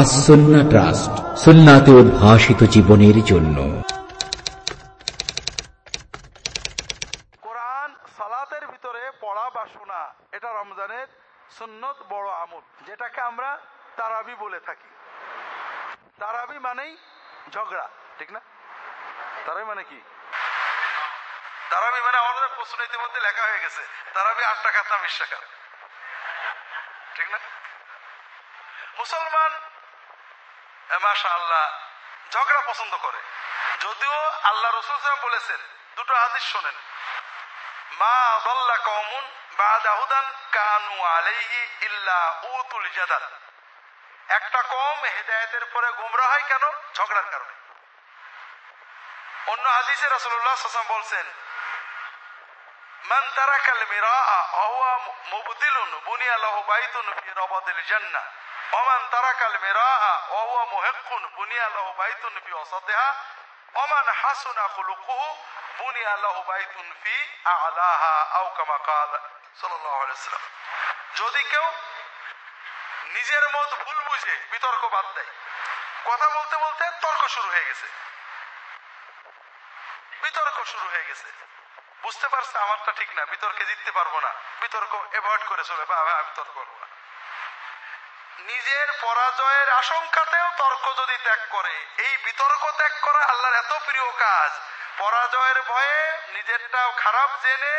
আসন্না trust, সুন্নাতে উদ্ভাসিত জীবনের জন্য। কোরআন সালাতের ভিতরে পড়া বা শোনা এটা রমজানের সুন্নত বড় আমল, যেটাকে আমরা তারাবি বলে থাকি। তারাবি মানেই ঝগড়া, ঠিক না? তারাবি মানে কি? তারাবি মানে আমাদের প্রশ্ন ইতিমধ্যে লেখা হয়ে গেছে। তারাবি আট টাকা না বিশ টাকা। ঠিক না? মুসলমান আল্লাহ ঝগড়া পছন্দ করে। যদিও আল্লাহ রসুল বলেছেন, দুটো হাদিস শোনেন। মা দল্লা কমুন বাদাহুদান কানু আলাইহি ইল্লা উতুল জাদাল একটা কম হেদায়েতের পরে গুমরা হয় কেন? ঝগড়ার কারণে। অন্য হাদিসে রাসূলুল্লাহ বলছেন মান তারাকাল মিরাআ যদি কেউ নিজের মত ভুল বুঝে, বিতর্ক বাদ দেয়। কথা বলতে বলতে তর্ক শুরু হয়ে গেছে। বিতর্ক শুরু হয়ে গেছে। বুঝতে পারছে আমারটা ঠিক না, বিতর্কে জিততে পারব না। বিতর্ক এভয়েড করে চলে, বা আমি তর্ক করব না। নিজের পরাজয়ের আশঙ্কাতেও তর্ক যদি ত্যাগ করে, এই বিতর্ক ত্যাগ করা আল্লাহর এত প্রিয় কাজ। পরাজয়ের ভয়ে নিজেরটাও খারাপ জেনে,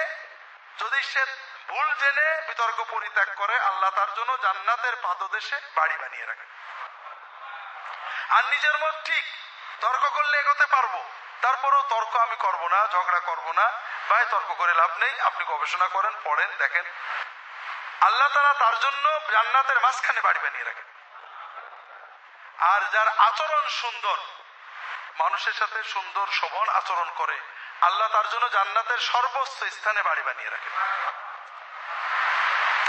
যদি সে ভুল জেনে বিতর্ক পরিত্যাগ করে, আল্লাহ তার জন্য জান্নাতের পাদদেশে বাড়ি বানিয়ে রাখে। আর নিজের মত ঠিক, তর্ক করলে এগোতে পারব। তারপরেও তর্ক আমি করব না, ঝগড়া করব না, ভাই তর্ক করে লাভ নেই, আপনি গবেষণা করেন, পড়েন, দেখেন। আল্লাহ তারা তার জন্য জান্নাতের মাঝখানে বাড়ি বানিয়ে রাখেন। আর যার আচরণ সুন্দর, মানুষের সাথে সুন্দর শোভন আচরণ করে, আল্লাহ তার জন্য জান্নাতের সর্বোচ্চ স্থানে বাড়ি বানিয়ে রাখেন।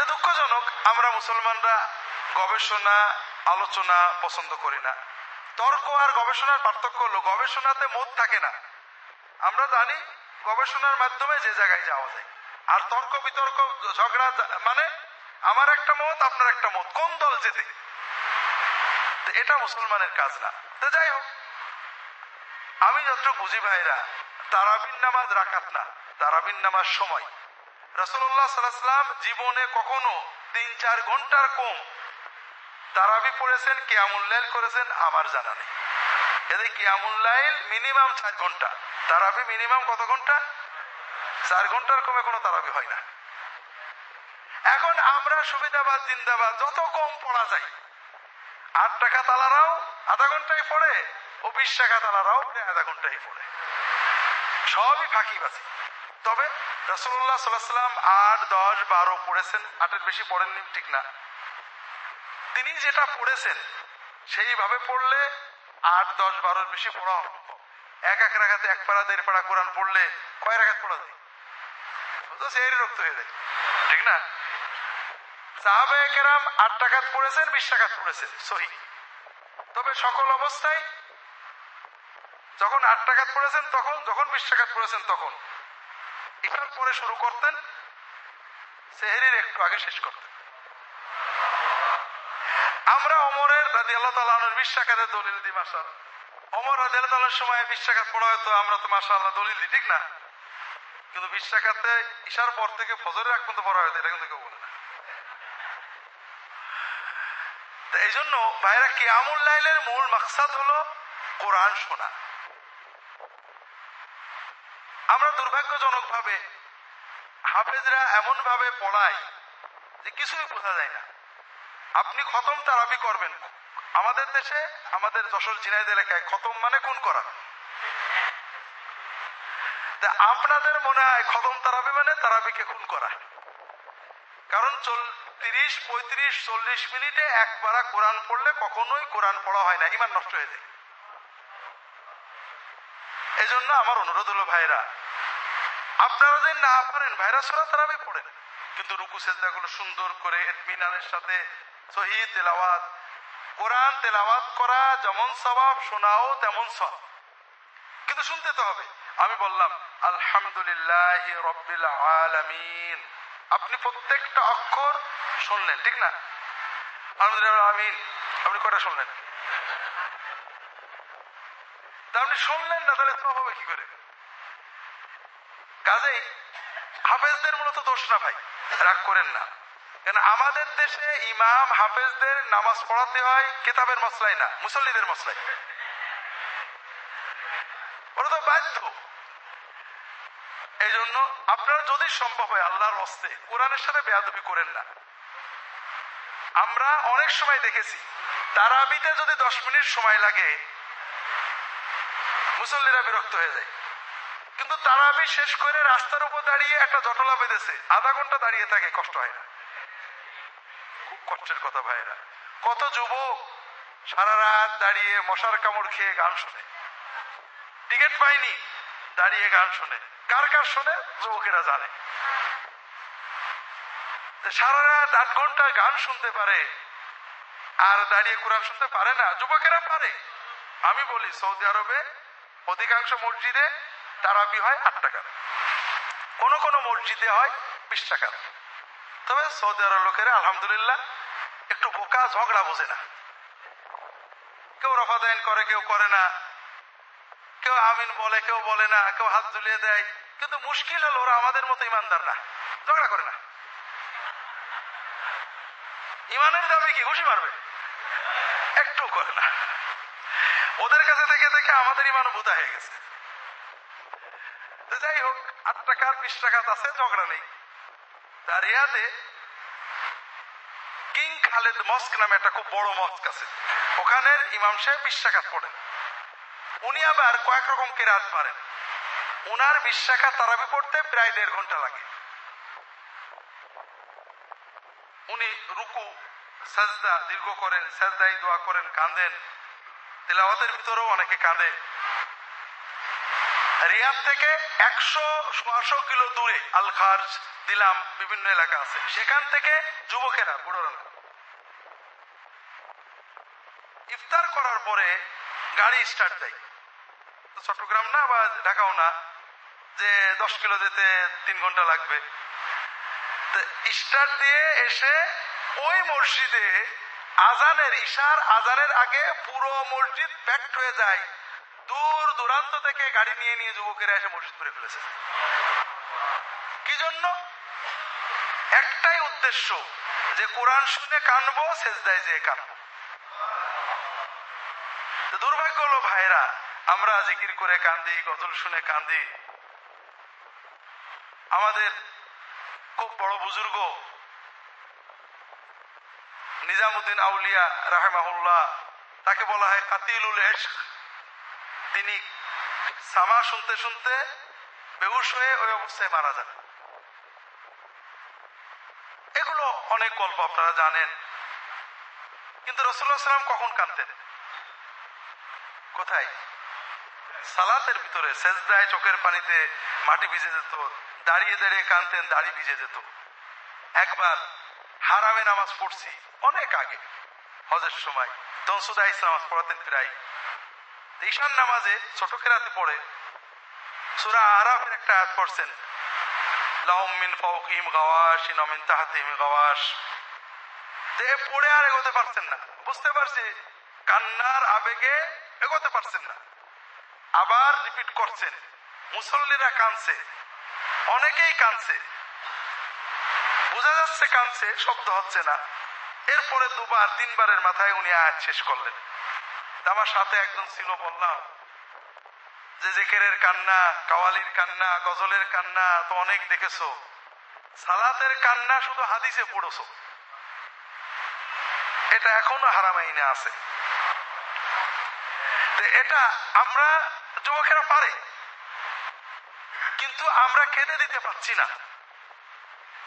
দুঃখজনক, আমরা মুসলমানরা গবেষণা, আলোচনা পছন্দ করি না। তর্ক আর গবেষণার পার্থক্য হলো, গবেষণাতে মত থাকে না। আমরা জানি গবেষণার মাধ্যমে যে জায়গায় যাওয়া যায়। আর তর্ক, বিতর্ক, ঝগড়া মানে আমার একটা মত, আপনার একটা মত, কোন দল যেতে এটা মুসলমানের কাজ না। তো যাই হোক, আমি যতটুকু বুঝি ভাইরা, তারাবিন নামাজ রাখাত না, তারাবিন নামাজ সময়। রসল্লাহ সাল্লাম জীবনে কখনো তিন চার ঘণ্টার কম তারাবি পড়েছেন কিয়ামুল্লাইল করেছেন, আমার জানা নেই। এদের কিয়ামুল্লাইল মিনিমাম চার ঘণ্টা। তারাবি মিনিমাম কত ঘণ্টা? চার ঘণ্টার কমে কোনো তারাবি হয় না। এখন আমরা সুবিধাবাদ, জিন্দাবাদ, যত কম পড়া যায়, আট টাকা তালারাও আধা ঘন্টায় পড়ে ও বিশ টাকা তালারাও আধা ঘন্টায় পড়ে। সবই ফাঁকি বাজে তবে রসুল্লাহ সাল্লাম আট, দশ, বারো পড়েছেন, আটের বেশি পড়েননি, ঠিক না। তিনি যেটা পড়েছেন, সেইভাবে পড়লে আট, দশ, বারোর বেশি পড়া এক এক রাখাতে এক পাড়া, দেড় পাড়া কোরআন পড়লে কয় রাখাত পড়া যায়? সেই রক্ত হয়ে যায়। ঠিক না? আট টাকাত পড়েছেন, বিশ টাকাত পড়েছেন, সহি। তবে সকল অবস্থায় যখন আট টাকাত পড়েছেন তখন, যখন বিশ টাকাত পড়েছেন তখন ইফার পরে শুরু করতেন, সেহেরির একটু আগে শেষ করতেন। আমরা অমরের রাজি আল্লাহ তালানোর বিশ দলিল দিই মাসাল অমর রাজি আল্লাহ সময় বিশ পড়া হয়তো আমরা তো মাসা আল্লাহ দলিল দিই, ঠিক না? কিন্তু বিশ টাকাতে ইশার পর থেকে ফজরের আগ পর্যন্ত পড়া হয়তো এটা কিন্তু কেউ বলে না। এই জন্য ভাইরা কিয়ামুল লাইলের মূল মাকসাদ হলো কোরআন শোনা। আমরা দুর্ভাগ্যজনক ভাবে হাফেজরা এমন ভাবে পড়ায় যে কিছুই বোঝা যায় না। আপনি খতম তারাবি করবেন। আমাদের দেশে আমাদের যশোর জিনাইদ এলাকায় খতম মানে কোন করা? আপনাদের মনে হয় খতম তারাবি মানে তারাবিকে খুন করা? কারণ তিরিশ, পঁয়ত্রিশ, চল্লিশ মিনিটে একবার কোরআন পড়লে কখনোই কোরআন পড়া হয় না, ইমান নষ্ট হয়ে যায়। এই জন্য আমার অনুরোধ হলো ভাইরা, আপনারা যদি না পারেন ভাইরা সোরা তারাবি পড়েন। কিন্তু রুকু সেজদাগুলো সুন্দর করে এতমিনানের সাথে কোরআন তেলাওয়াত করা যেমন স্বভাব শোনাও তেমন সব কিন্তু শুনতে তো হবে। আমি বললাম, আলহামদুলিল্লাহ রব্বিল আপনি প্রত্যেকটা অক্ষর শুনলেন, ঠিক না? আলহামদুলিল্লাহ আমিন। আপনি কটা শুনলেন? আপনি শুনলেন না, তাহলে সব হবে কি করে? কাজেই হাফেজদের মূলত দোষ না ভাই, রাগ করেন না। কেন আমাদের দেশে ইমাম হাফেজদের নামাজ পড়াতে হয় কেতাবের মশলাই না, মুসল্লিদের মশলাই ওরা তো বাধ্য। এই জন্য আপনারা যদি সম্ভব হয় আল্লাহর হস্তে কোরআনের সাথে বেয়াদবি করেন না। আমরা অনেক সময় দেখেছি, তারাবিতে যদি দশ মিনিট সময় লাগে, মুসল্লিরা বিরক্ত হয়ে যায়। কিন্তু তারাবি শেষ করে রাস্তার উপর দাঁড়িয়ে একটা জটলা বেঁধেছে, আধা ঘণ্টা দাঁড়িয়ে থাকে, কষ্ট হয় না। খুব কষ্টের কথা ভাইরা কত যুবক সারা রাত দাঁড়িয়ে মশার কামড় খেয়ে গান শোনে? টিকিট পাইনি দাঁড়িয়ে গান শোনে। কার কার শোনে? যুবকেরা জানে। সারা রাত আট ঘণ্টা গান শুনতে পারে, আর দাঁড়িয়ে কোরআন শুনতে পারে না, যুবকেরা পারে। আমি বলি, সৌদি আরবে অধিকাংশ মসজিদে তারাবি হয় আট টাকার। কোন কোন মসজিদে হয় বিশ টাকার। তবে সৌদি আরব লোকেরা, আলহামদুলিল্লাহ, একটু বোকা, ঝগড়া বোঝে না। কেউ রফাদাইন করে, কেউ করে না। কেউ আমিন বলে, কেউ বলে না। কেউ হাত ঝুলিয়ে দেয়। কিন্তু মুশকিল হলো ওরা আমাদের মতো ইমানদার না। ঝগড়া করে না। ইমানের দাবি কি? খুশি মারবে? একটু করে না। ওদের কাছে থেকে থেকে আমাদের ইমান ভূতা হয়ে গেছে। যাই হোক, আট টাকা, বিশ টাকা আছে, ঝগড়া নেই। রিয়াদে কিং খালেদ মস্ক নামে একটা খুব বড় মস্ক আছে। ওখানের ইমাম সাহেব পড়েন। উনি আবার কয়েক রকম কেরাত পারেন। উনার তারাবি পড়তে প্রায় দেড় ঘণ্টা লাগে। উনি রুকু, সাজদা দীর্ঘ করেন সাজদাই দোয়া করেন, কাঁদেন। তেলাওয়াতের ভিতরেও অনেকে কাঁদে। রিয়াদ থেকে একশো সোয়াশো কিলো দূরে আল খার্জ দিলাম, বিভিন্ন এলাকা আছে। সেখান থেকে যুবকেরা, বুড়োরা, ইফতার করার পরে গাড়ি স্টার্ট দেয়। চট্টগ্রাম না বা ঢাকাও না, যে দশ কিলো যেতে তিন ঘণ্টা লাগবে। স্টার্ট দিয়ে এসে ওই মসজিদে আজানের ইশার আজানের আগে পুরো মসজিদ প্যাক্ট হয়ে যায়। দূর দূরান্ত থেকে গাড়ি নিয়ে নিয়ে যুবকেরা এসে মসজিদ করে ফেলেছে। একটাই উদ্দেশ্য যে কোরআন শুনে কানবো শেষদায় যে কানবো। দুর্ভাগ্য হলো ভাইরা আমরা জিকির করে কান্দি, গজল শুনে কান্দি। আমাদের খুব বড় বুজুর্গ নিজামুদ্দিন আউলিয়া রাহেমাহুল্লাহ, তাকে বলা হয় কাতিলুল এশক তিনি সামা শুনতে শুনতে বেহুশ হয়ে ওই অবস্থায় মারা যান। অনেক গল্প আপনারা জানেন। কিন্তু রসুল্লাহ সাল্লাম কখন কানতেন কোথায়? সালাতের ভিতরে, সেজদায় চোখের পানিতে মাটি ভিজে যেত, দাঁড়িয়ে দাঁড়িয়ে কানতেন দাড়ি ভিজে যেত। একবার হারামে নামাজ পড়ছি, অনেক আগে, হজের সময়। তখন সুদা নামাজ পড়াতেন প্রায়। ঈশান নামাজে ছোট কেরাতে পড়ে। সুরা আরাফের একটা আয়াত পড়ছেন আবার রিপিট করছেন। মুসল্লিরা কানছে অনেকেই কানছে বোঝা যাচ্ছে কানছে শব্দ হচ্ছে না। এরপরে দুবার, তিনবারের মাথায় উনি আয়াত শেষ করলেন। আমার সাথে একজন ছিল বললাম যে জেকেরের কান্না, কাওয়ালির কান্না, গজলের কান্না তো অনেক দেখেছ। সালাতের কান্না শুধু হাদিসে পড়েছো। এটা এখনও হারামাইনে আছে। এটা আমরা যুবকেরা পারে। কিন্তু আমরা খেতে দিতে পারছি না।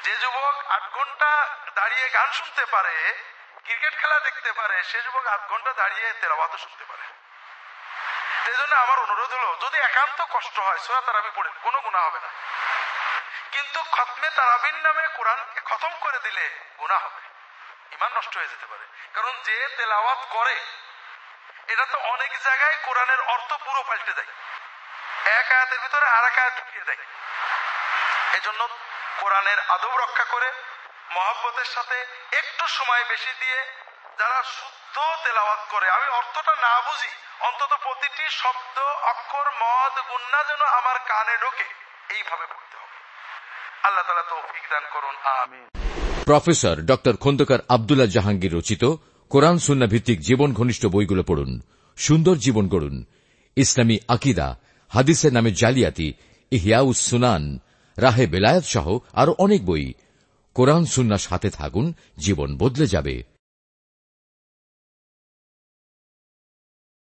যে যুবক আট ঘণ্টা দাঁড়িয়ে গান শুনতে পারে, ক্রিকেট খেলা দেখতে পারে, সে যুবক আধ ঘণ্টা দাঁড়িয়ে তেলাবাতও শুনতে পারে। সেই জন্য আমার অনুরোধ হলো, যদি একান্ত কষ্ট হয় সোয়া তারাবি পড়ে, কোনো গুণা হবে না। কিন্তু খতমে নামে কোরআনকে খতম করে দিলে গুণা হবে। ইমান নষ্ট হয়ে যেতে পারে। কারণ যে তেলাওয়াত করে, এটা তো অনেক জায়গায় কোরআনের অর্থ পুরো পাল্টে দেয়। এক আয়াতের ভিতরে আর এক আয়াত ঢুকিয়ে দেয়। এজন্য কোরআনের আদব রক্ষা করে, মহাব্বতের সাথে একটু সময় বেশি দিয়ে, যারা তেলাওয়াত করে। আমি অর্থটা না বুঝি, অন্তত প্রতিটি শব্দ, অক্ষর, মদ, গুন্না যেন আমার কানে ঢোকে, এইভাবে পড়তে হবে। আল্লাহ তালা তৌফিক দান করুন, আমিন। প্রফেসর ড খন্দকার আবদুল্লাহ জাহাঙ্গীর রচিত কোরআন সুন্না ভিত্তিক জীবন ঘনিষ্ঠ বইগুলো পড়ুন, সুন্দর জীবন গড়ুন। ইসলামী আকিদা, হাদিসের নামে জালিয়াতি, ইহিয়াউস সুনান, রাহে বেলায়াত সহ আরও অনেক বই। কোরআন সুন্নার সাথে থাকুন, জীবন বদলে যাবে।